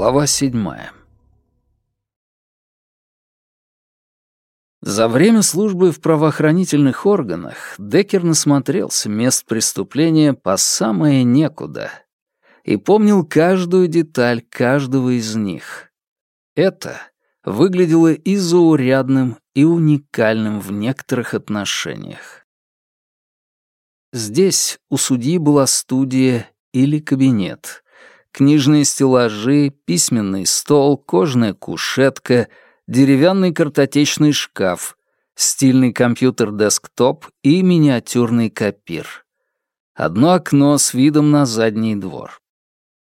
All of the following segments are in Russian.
Глава седьмая. За время службы в правоохранительных органах Деккер насмотрелся мест преступления по самое некуда и помнил каждую деталь каждого из них. Это выглядело и заурядным, и уникальным в некоторых отношениях. Здесь у судьи была студия или кабинет — книжные стеллажи, письменный стол, кожаная кушетка, деревянный картотечный шкаф, стильный компьютер-десктоп и миниатюрный копир. Одно окно с видом на задний двор.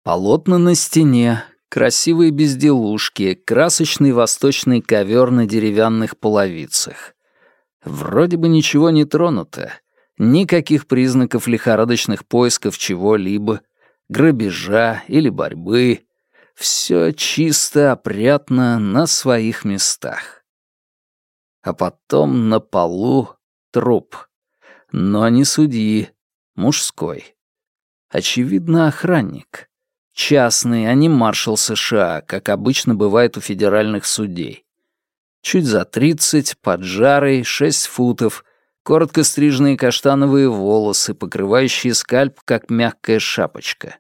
Полотна на стене, красивые безделушки, красочный восточный ковер на деревянных половицах. Вроде бы ничего не тронуто, никаких признаков лихорадочных поисков чего-либо — грабежа или борьбы. Все чисто, опрятно, на своих местах. А потом на полу труп. Но не судьи, мужской. Очевидно, охранник. Частный, а не маршал США, как обычно бывает у федеральных судей. Чуть за тридцать, поджарый, шесть футов, коротко стриженные каштановые волосы, покрывающие скальп, как мягкая шапочка.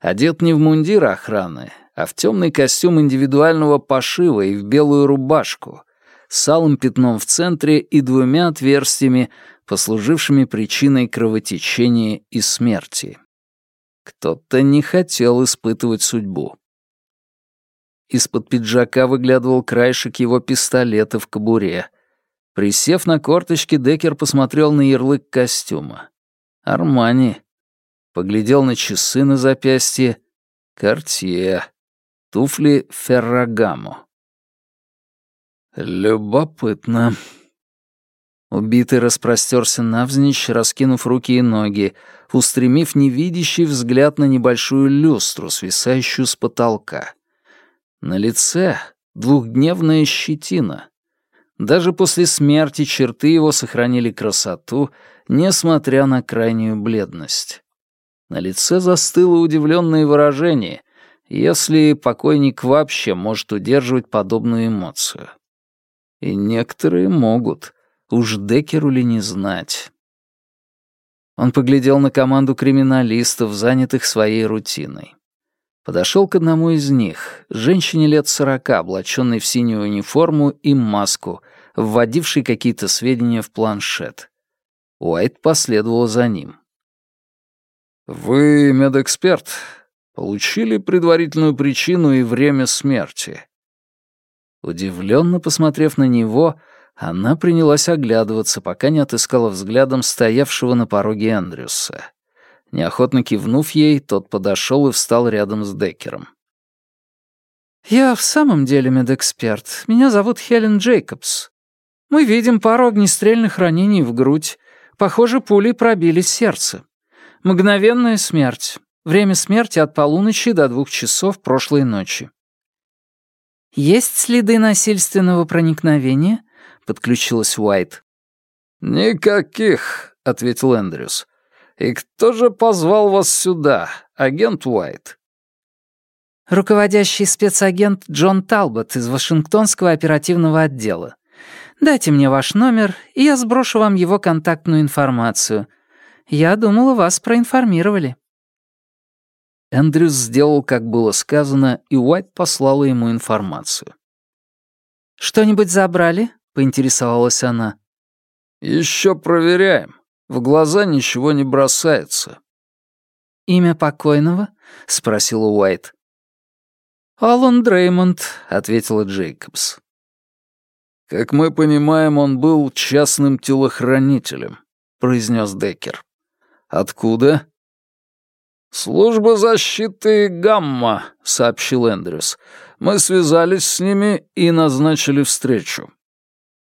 Одет не в мундир охраны, а в темный костюм индивидуального пошива и в белую рубашку, с алым пятном в центре и двумя отверстиями, послужившими причиной кровотечения и смерти. Кто-то не хотел испытывать судьбу. Из-под пиджака выглядывал краешек его пистолета в кобуре — Присев на корточки, Деккер посмотрел на ярлык костюма. «Армани». Поглядел на часы на запястье. «Кортье». Туфли «Феррагамо». «Любопытно». Убитый распростерся навзничь, раскинув руки и ноги, устремив невидящий взгляд на небольшую люстру, свисающую с потолка. На лице двухдневная щетина. Даже после смерти черты его сохранили красоту, несмотря на крайнюю бледность. На лице застыло удивленное выражение, если покойник вообще может удерживать подобную эмоцию. И некоторые могут, уж Декеру ли не знать. Он поглядел на команду криминалистов, занятых своей рутиной. Подошел к одному из них, женщине лет сорока, облаченной в синюю униформу и маску, вводившей какие-то сведения в планшет. Уайт последовал за ним. «Вы медэксперт. Получили предварительную причину и время смерти?» Удивленно посмотрев на него, она принялась оглядываться, пока не отыскала взглядом стоявшего на пороге Эндрюса. Неохотно кивнув ей, тот подошел и встал рядом с Деккером. «Я в самом деле медэксперт. Меня зовут Хелен Джейкобс. Мы видим пару огнестрельных ранений в грудь. Похоже, пули пробили сердце. Мгновенная смерть. Время смерти от полуночи до двух часов прошлой ночи. «Есть следы насильственного проникновения?» — подключилась Уайт. «Никаких», — ответил Эндрюс. «И кто же позвал вас сюда, агент Уайт?» «Руководящий спецагент Джон Талбот из Вашингтонского оперативного отдела. Дайте мне ваш номер, и я сброшу вам его контактную информацию. Я думала, вас проинформировали». Эндрюс сделал, как было сказано, и Уайт послала ему информацию. «Что-нибудь забрали?» — поинтересовалась она. «Еще проверяем. В глаза ничего не бросается». «Имя покойного?» — спросила Уайт. «Алан Дреймонд», — ответила Джейкобс. «Как мы понимаем, он был частным телохранителем», — произнес Деккер. «Откуда?» «Служба защиты Гамма», — сообщил Эндрюс. «Мы связались с ними и назначили встречу».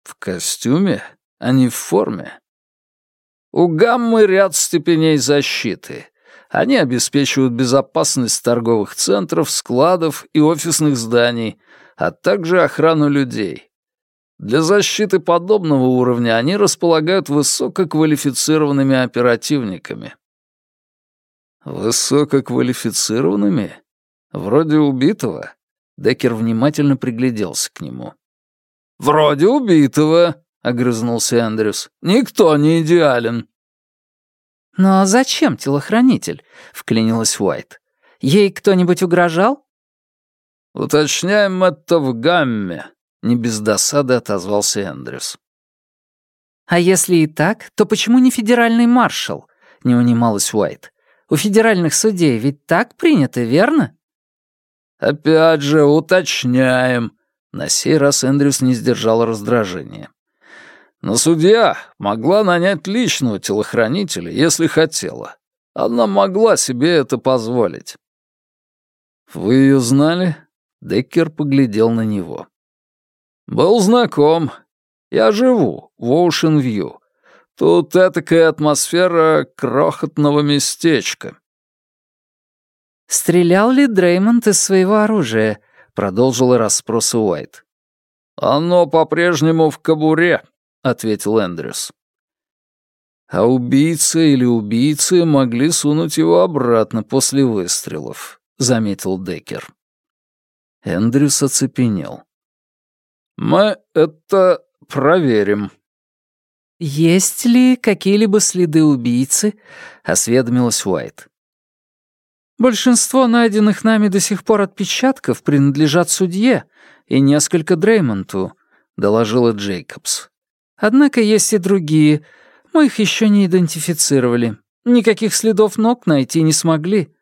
«В костюме, а не в форме?» «У Гаммы ряд степеней защиты. Они обеспечивают безопасность торговых центров, складов и офисных зданий, а также охрану людей. Для защиты подобного уровня они располагают высококвалифицированными оперативниками. Высококвалифицированными? Вроде убитого. Деккер внимательно пригляделся к нему. «Вроде убитого», — огрызнулся Эндрюс. «Никто не идеален». «Но зачем телохранитель?» — вклинилась Уайт. «Ей кто-нибудь угрожал?» «Уточняем это в гамме», — не без досады отозвался Эндрюс. «А если и так, то почему не федеральный маршал?» — не унималась Уайт. «У федеральных судей ведь так принято, верно?» «Опять же, уточняем». На сей раз Эндрюс не сдержал раздражения. Но судья могла нанять личного телохранителя, если хотела. Она могла себе это позволить. «Вы ее знали?» Деккер поглядел на него. «Был знаком. Я живу в Оушен-Вью. Тут этакая атмосфера крохотного местечка». «Стрелял ли Дреймонд из своего оружия?» — продолжила расспросы Уайт. «Оно по-прежнему в кобуре», — ответил Эндрюс. А убийца или убийцы могли сунуть его обратно после выстрелов, заметил Деккер. Эндрюс оцепенел. Мы это проверим. Есть ли какие-либо следы убийцы? осведомилась Уайт. Большинство найденных нами до сих пор отпечатков принадлежат судье и несколько Дреймонту, доложила Джейкобс. Однако есть и другие. Мы их еще не идентифицировали. Никаких следов ног найти не смогли.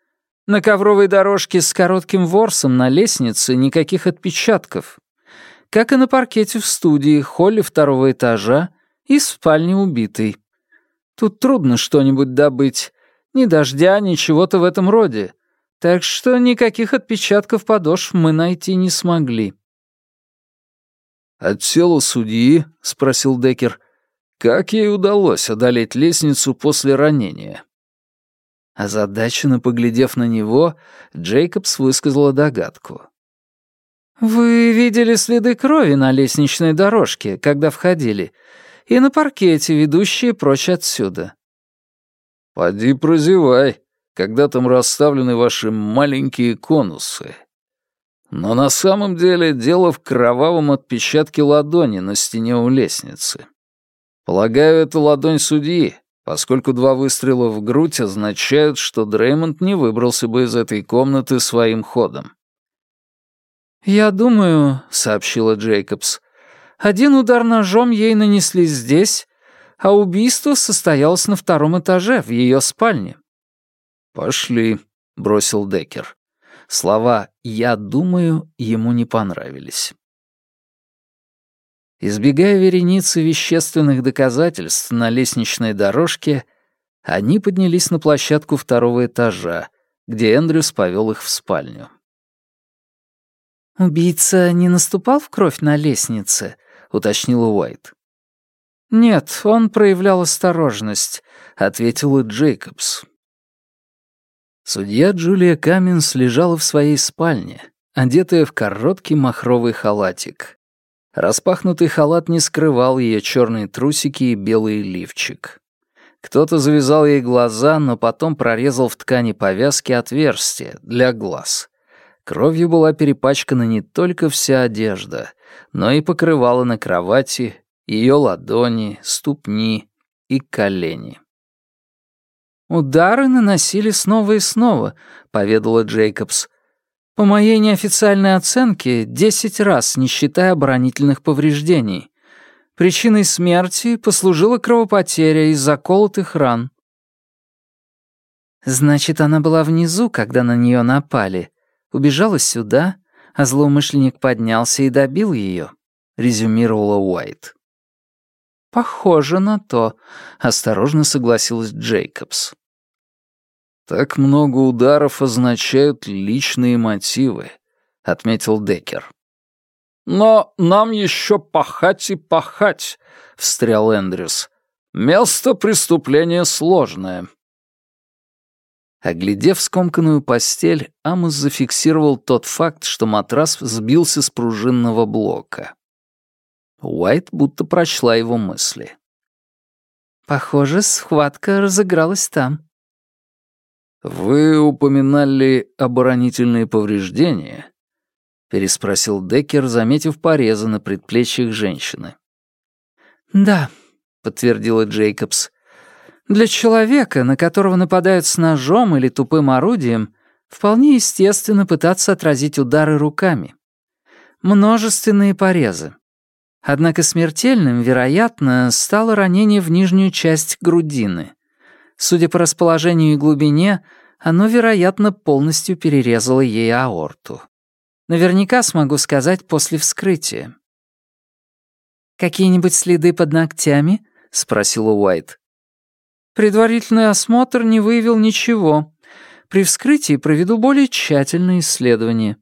На ковровой дорожке с коротким ворсом на лестнице никаких отпечатков. Как и на паркете в студии, холле второго этажа и спальне убитой. Тут трудно что-нибудь добыть. Ни дождя, ни чего-то в этом роде. Так что никаких отпечатков подошв мы найти не смогли. «От тела судьи?» — спросил Деккер. «Как ей удалось одолеть лестницу после ранения?» Озадаченно поглядев на него, Джейкобс высказала догадку. «Вы видели следы крови на лестничной дорожке, когда входили, и на паркете, ведущие прочь отсюда. «Поди прозевай, когда там расставлены ваши маленькие конусы». Но на самом деле дело в кровавом отпечатке ладони на стене у лестницы. Полагаю, это ладонь судьи, поскольку два выстрела в грудь означают, что Дреймонд не выбрался бы из этой комнаты своим ходом. «Я думаю», — сообщила Джейкобс, — «один удар ножом ей нанесли здесь, а убийство состоялось на втором этаже, в ее спальне». «Пошли», — бросил Деккер. Слова «я думаю» ему не понравились. Избегая вереницы вещественных доказательств на лестничной дорожке, они поднялись на площадку второго этажа, где Эндрюс повел их в спальню. «Убийца не наступал в кровь на лестнице?» — уточнила Уайт. «Нет, он проявлял осторожность», — ответила Джейкобс. Судья Джулия Каминс лежала в своей спальне, одетая в короткий махровый халатик. Распахнутый халат не скрывал ее черные трусики и белый лифчик. Кто-то завязал ей глаза, но потом прорезал в ткани повязки отверстие для глаз. Кровью была перепачкана не только вся одежда, но и покрывало на кровати ее ладони, ступни и колени. «Удары наносили снова и снова», — поведала Джейкобс. «По моей неофициальной оценке, десять раз, не считая оборонительных повреждений. Причиной смерти послужила кровопотеря из заколотых ран». «Значит, она была внизу, когда на нее напали. Убежала сюда, а злоумышленник поднялся и добил ее», — резюмировала Уайт. «Похоже на то», — осторожно согласилась Джейкобс. «Так много ударов означают личные мотивы», — отметил Деккер. «Но нам еще пахать и пахать», — встрял Эндрюс. «Место преступления сложное». Оглядев скомканную постель, Амос зафиксировал тот факт, что матрас сбился с пружинного блока. Уайт будто прочла его мысли. «Похоже, схватка разыгралась там». «Вы упоминали оборонительные повреждения?» — переспросил Деккер, заметив порезы на предплечьях женщины. «Да», — подтвердила Джейкобс. «Для человека, на которого нападают с ножом или тупым орудием, вполне естественно пытаться отразить удары руками. Множественные порезы. Однако смертельным, вероятно, стало ранение в нижнюю часть грудины. Судя по расположению и глубине, оно, вероятно, полностью перерезало ей аорту. Наверняка смогу сказать после вскрытия. «Какие-нибудь следы под ногтями?» — спросила Уайт. «Предварительный осмотр не выявил ничего. При вскрытии проведу более тщательное исследование».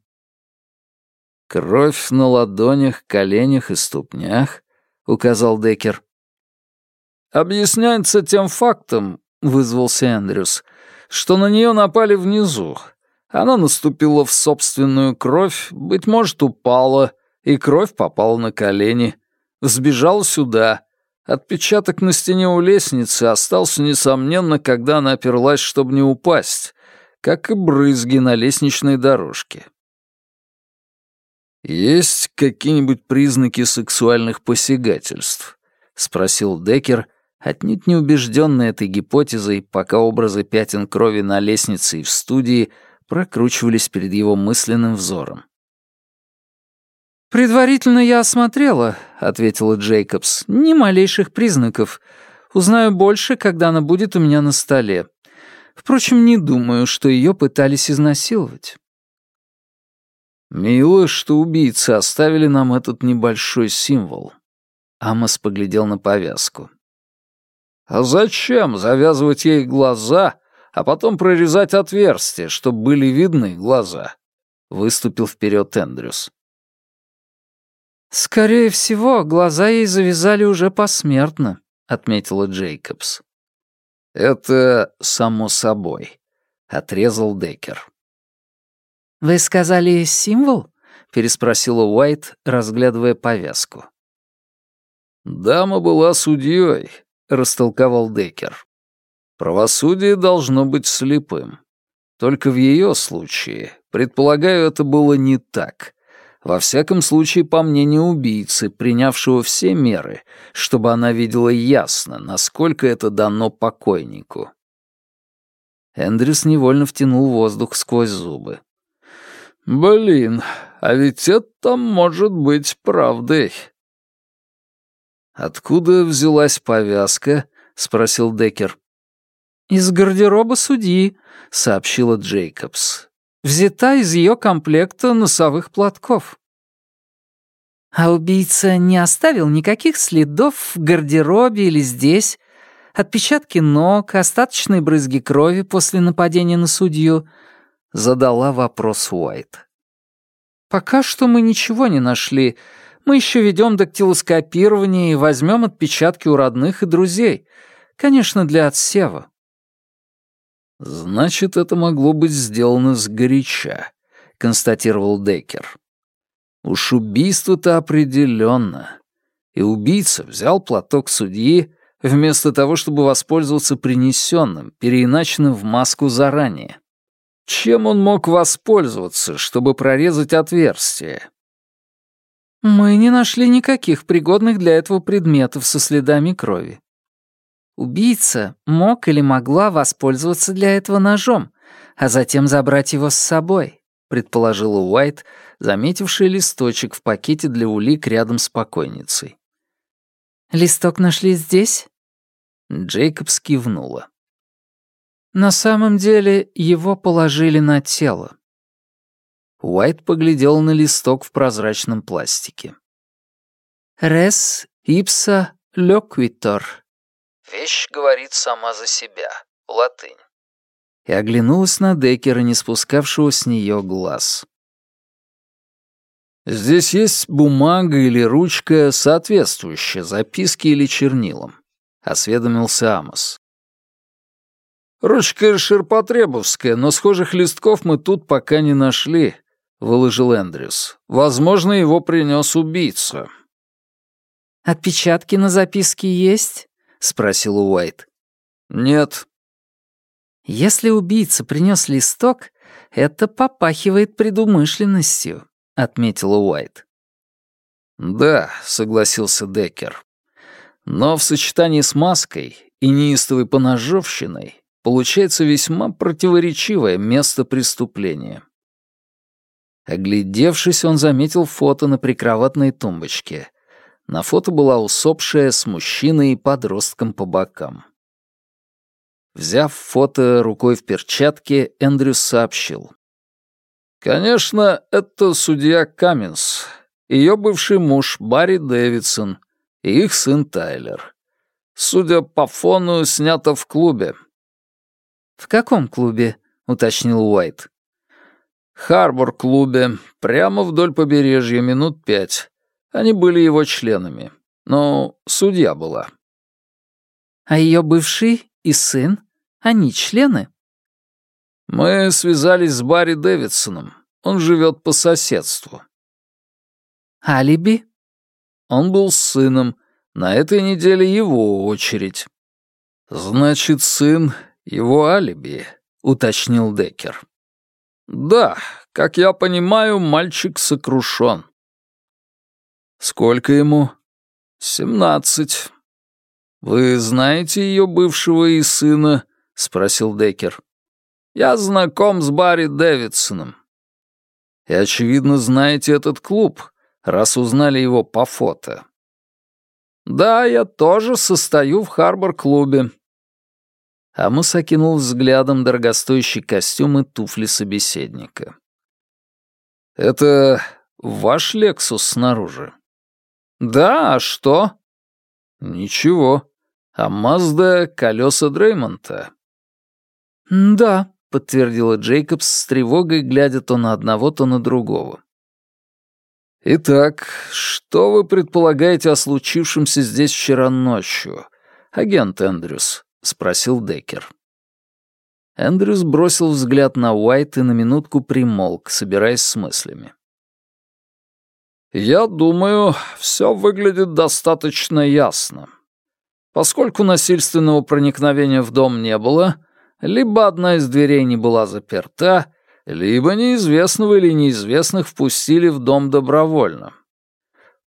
«Кровь на ладонях, коленях и ступнях», — указал Деккер. «Объясняется тем фактом», — вызвался Эндрюс, «что на нее напали внизу. Она наступила в собственную кровь, быть может, упала, и кровь попала на колени. Сбежала сюда. Отпечаток на стене у лестницы остался, несомненно, когда она оперлась, чтобы не упасть, как и брызги на лестничной дорожке. «Есть какие-нибудь признаки сексуальных посягательств?» — спросил Деккер, отнюдь не убежденный этой гипотезой, пока образы пятен крови на лестнице и в студии прокручивались перед его мысленным взором. «Предварительно я осмотрела», — ответила Джейкобс. «Ни малейших признаков. Узнаю больше, когда она будет у меня на столе. Впрочем, не думаю, что ее пытались изнасиловать». «Мило, что убийцы оставили нам этот небольшой символ». Амос поглядел на повязку. «А зачем завязывать ей глаза, а потом прорезать отверстия, чтобы были видны глаза?» Выступил вперед Эндрюс. «Скорее всего, глаза ей завязали уже посмертно», — отметила Джейкобс. «Это само собой», — отрезал Деккер. «Вы сказали символ?» — переспросила Уайт, разглядывая повязку. «Дама была судьей», — растолковал Деккер. «Правосудие должно быть слепым. Только в ее случае, предполагаю, это было не так. Во всяком случае, по мнению убийцы, принявшего все меры, чтобы она видела ясно, насколько это дано покойнику». Эндрюс невольно втянул воздух сквозь зубы. Блин, а ведь это может быть правдой. Откуда взялась повязка? спросил Деккер. Из гардероба судьи, сообщила Джейкобс. Взята из ее комплекта носовых платков. А убийца не оставил никаких следов в гардеробе или здесь? Отпечатки ног, остаточные брызги крови после нападения на судью — задала вопрос Уайт. «Пока что мы ничего не нашли. Мы еще ведем дактилоскопирование и возьмем отпечатки у родных и друзей. Конечно, для отсева». «Значит, это могло быть сделано сгоряча», — констатировал Деккер. «Уж убийство-то определенно. И убийца взял платок судьи, вместо того, чтобы воспользоваться принесенным, переиначенным в маску заранее. Чем он мог воспользоваться, чтобы прорезать отверстие? Мы не нашли никаких пригодных для этого предметов со следами крови. Убийца мог или могла воспользоваться для этого ножом, а затем забрать его с собой, предположила Уайт, заметивший листочек в пакете для улик рядом с покойницей. «Листок нашли здесь?» Джейкобс кивнула. На самом деле его положили на тело. Уайт поглядел на листок в прозрачном пластике. «Рес ипса лёквитор». Вещь говорит сама за себя. Латынь. И оглянулась на Деккера, не спускавшего с нее глаз. «Здесь есть бумага или ручка, соответствующая записке или чернилам», — осведомился Амос. «Ручка ширпотребовская, но схожих листков мы тут пока не нашли», — выложил Эндрюс. «Возможно, его принес убийца». «Отпечатки на записке есть?» — спросил Уайт. «Нет». Если убийца принес листок, это попахивает предумышленностью, отметила Уайт. Да, согласился Деккер. Но в сочетании с маской и неистовой поножовщиной получается весьма противоречивое место преступления. Оглядевшись, он заметил фото на прикроватной тумбочке. На фото была усопшая с мужчиной и подростком по бокам. Взяв фото рукой в перчатке, Эндрюс сообщил. «Конечно, это судья Каминс, ее бывший муж Барри Дэвидсон и их сын Тайлер. Судя по фону, снято в клубе». «В каком клубе?» — уточнил Уайт. Харбор-клубе, прямо вдоль побережья, минут пять. Они были его членами. Но судья была. А ее бывший и сын? Они члены? Мы связались с Барри Дэвидсоном. Он живет по соседству. Алиби? Он был с сыном. На этой неделе его очередь. Значит, сын — его алиби, уточнил Деккер. «Да, как я понимаю, мальчик сокрушен». «Сколько ему?» «Семнадцать». «Вы знаете ее бывшего и сына?» — спросил Деккер. «Я знаком с Барри Дэвидсоном». «И, очевидно, знаете этот клуб, раз узнали его по фото». «Да, я тоже состою в Харбор-клубе. Амос окинул взглядом дорогостоящий костюм и туфли собеседника. «Это ваш Лексус снаружи?» «Да, а что?» «Ничего. А Мазда — колеса Дреймонта». «Да», — подтвердила Джейкобс с тревогой, глядя то на одного, то на другого. «Итак, что вы предполагаете о случившемся здесь вчера ночью, агент Эндрюс?» — спросил Деккер. Эндрюс бросил взгляд на Уайт и на минутку примолк, собираясь с мыслями. «Я думаю, все выглядит достаточно ясно. Поскольку насильственного проникновения в дом не было, либо одна из дверей не была заперта, либо неизвестного или неизвестных впустили в дом добровольно.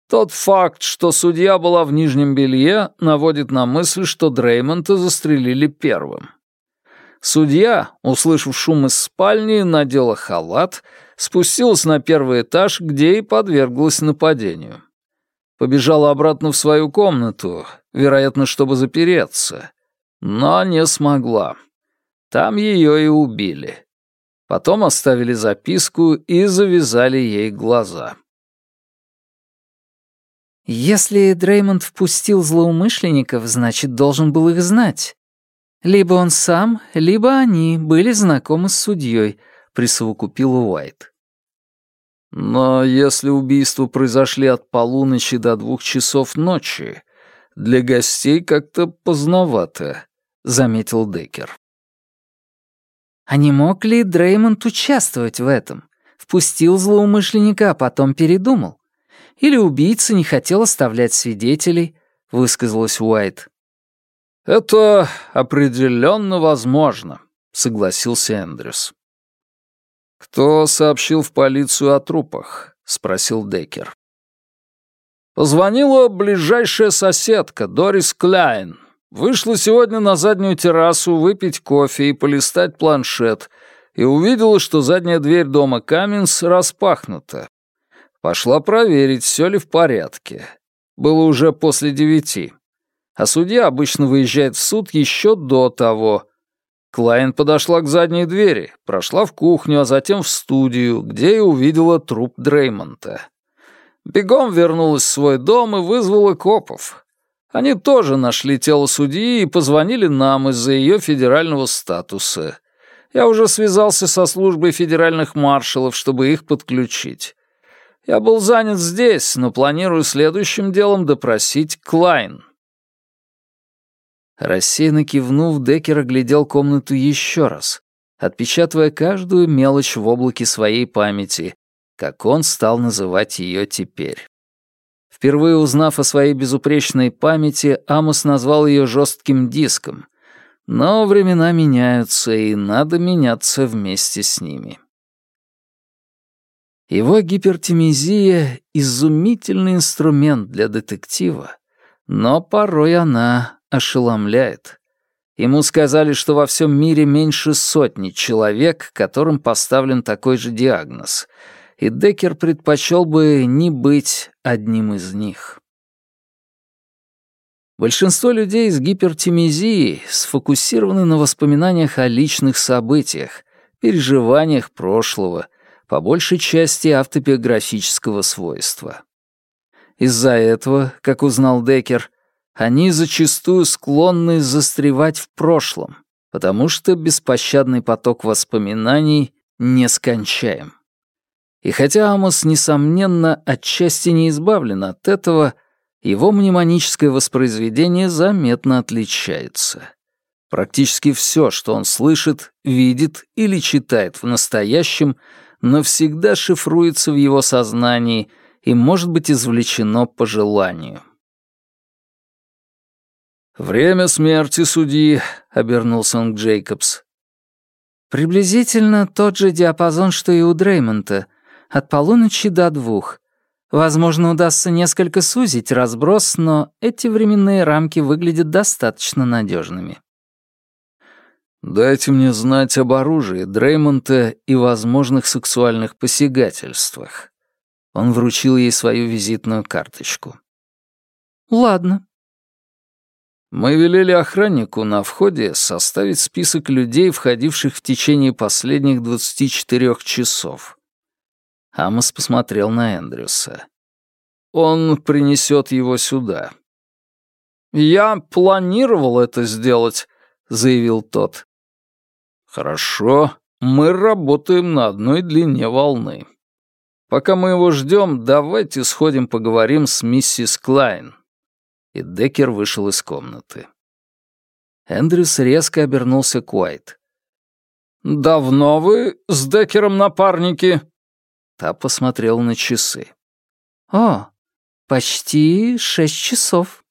Тот факт, что судья была в нижнем белье, наводит на мысль, что Дреймонта застрелили первым. Судья, услышав шум из спальни, надела халат, спустилась на первый этаж, где и подверглась нападению. Побежала обратно в свою комнату, вероятно, чтобы запереться, но не смогла. Там ее и убили. Потом оставили записку и завязали ей глаза. Если Дреймонд впустил злоумышленников, значит, должен был их знать. Либо он сам, либо они были знакомы с судьей, присовокупил Уайт. Но если убийства произошли от полуночи до двух часов ночи, для гостей как-то поздновато, заметил Деккер. А не мог ли Дреймонд участвовать в этом? Впустил злоумышленника, а потом передумал. Или убийца не хотел оставлять свидетелей, высказалась Уайт. «Это определенно возможно», — согласился Эндрюс. «Кто сообщил в полицию о трупах?» — спросил Деккер. Позвонила ближайшая соседка, Дорис Кляйн. Вышла сегодня на заднюю террасу выпить кофе и полистать планшет, и увидела, что задняя дверь дома Каминс распахнута. Пошла проверить, все ли в порядке. Было уже после девяти. А судья обычно выезжает в суд еще до того. Клайн подошла к задней двери, прошла в кухню, а затем в студию, где и увидела труп Дреймонта. Бегом вернулась в свой дом и вызвала копов. Они тоже нашли тело судьи и позвонили нам из-за ее федерального статуса. Я уже связался со службой федеральных маршалов, чтобы их подключить. Я был занят здесь, но планирую следующим делом допросить Клайн». Рассеянно кивнув, Деккер оглядел комнату еще раз, отпечатывая каждую мелочь в облаке своей памяти, как он стал называть ее теперь. Впервые узнав о своей безупречной памяти, Амос назвал ее жестким диском, Но времена меняются, и надо меняться вместе с ними. Его гипертимизия — изумительный инструмент для детектива, но порой она ошеломляет. Ему сказали, что во всем мире меньше сотни человек, которым поставлен такой же диагноз, и Деккер предпочел бы не быть одним из них. Большинство людей с гипертимизией сфокусированы на воспоминаниях о личных событиях, переживаниях прошлого, по большей части автобиографического свойства. Из-за этого, как узнал Деккер, они зачастую склонны застревать в прошлом, потому что беспощадный поток воспоминаний нескончаем. И хотя Амос, несомненно, отчасти не избавлен от этого, его мнемоническое воспроизведение заметно отличается. Практически все, что он слышит, видит или читает в настоящем, навсегда шифруется в его сознании и может быть извлечено по желанию. «Время смерти судьи», — обернулся он к Джейкобс. «Приблизительно тот же диапазон, что и у Дреймонта, от полуночи до двух. Возможно, удастся несколько сузить разброс, но эти временные рамки выглядят достаточно надежными. «Дайте мне знать об оружии Дреймонта и возможных сексуальных посягательствах». Он вручил ей свою визитную карточку. «Ладно». Мы велели охраннику на входе составить список людей, входивших в течение последних 24 часов. Амос посмотрел на Эндрюса. «Он принесет его сюда». «Я планировал это сделать», — заявил тот. «Хорошо, мы работаем на одной длине волны. Пока мы его ждем, давайте сходим поговорим с миссис Клайн». И Деккер вышел из комнаты. Эндрюс резко обернулся к Уайт. «Давно вы с Деккером напарники?» Та посмотрела на часы. «О, почти шесть часов».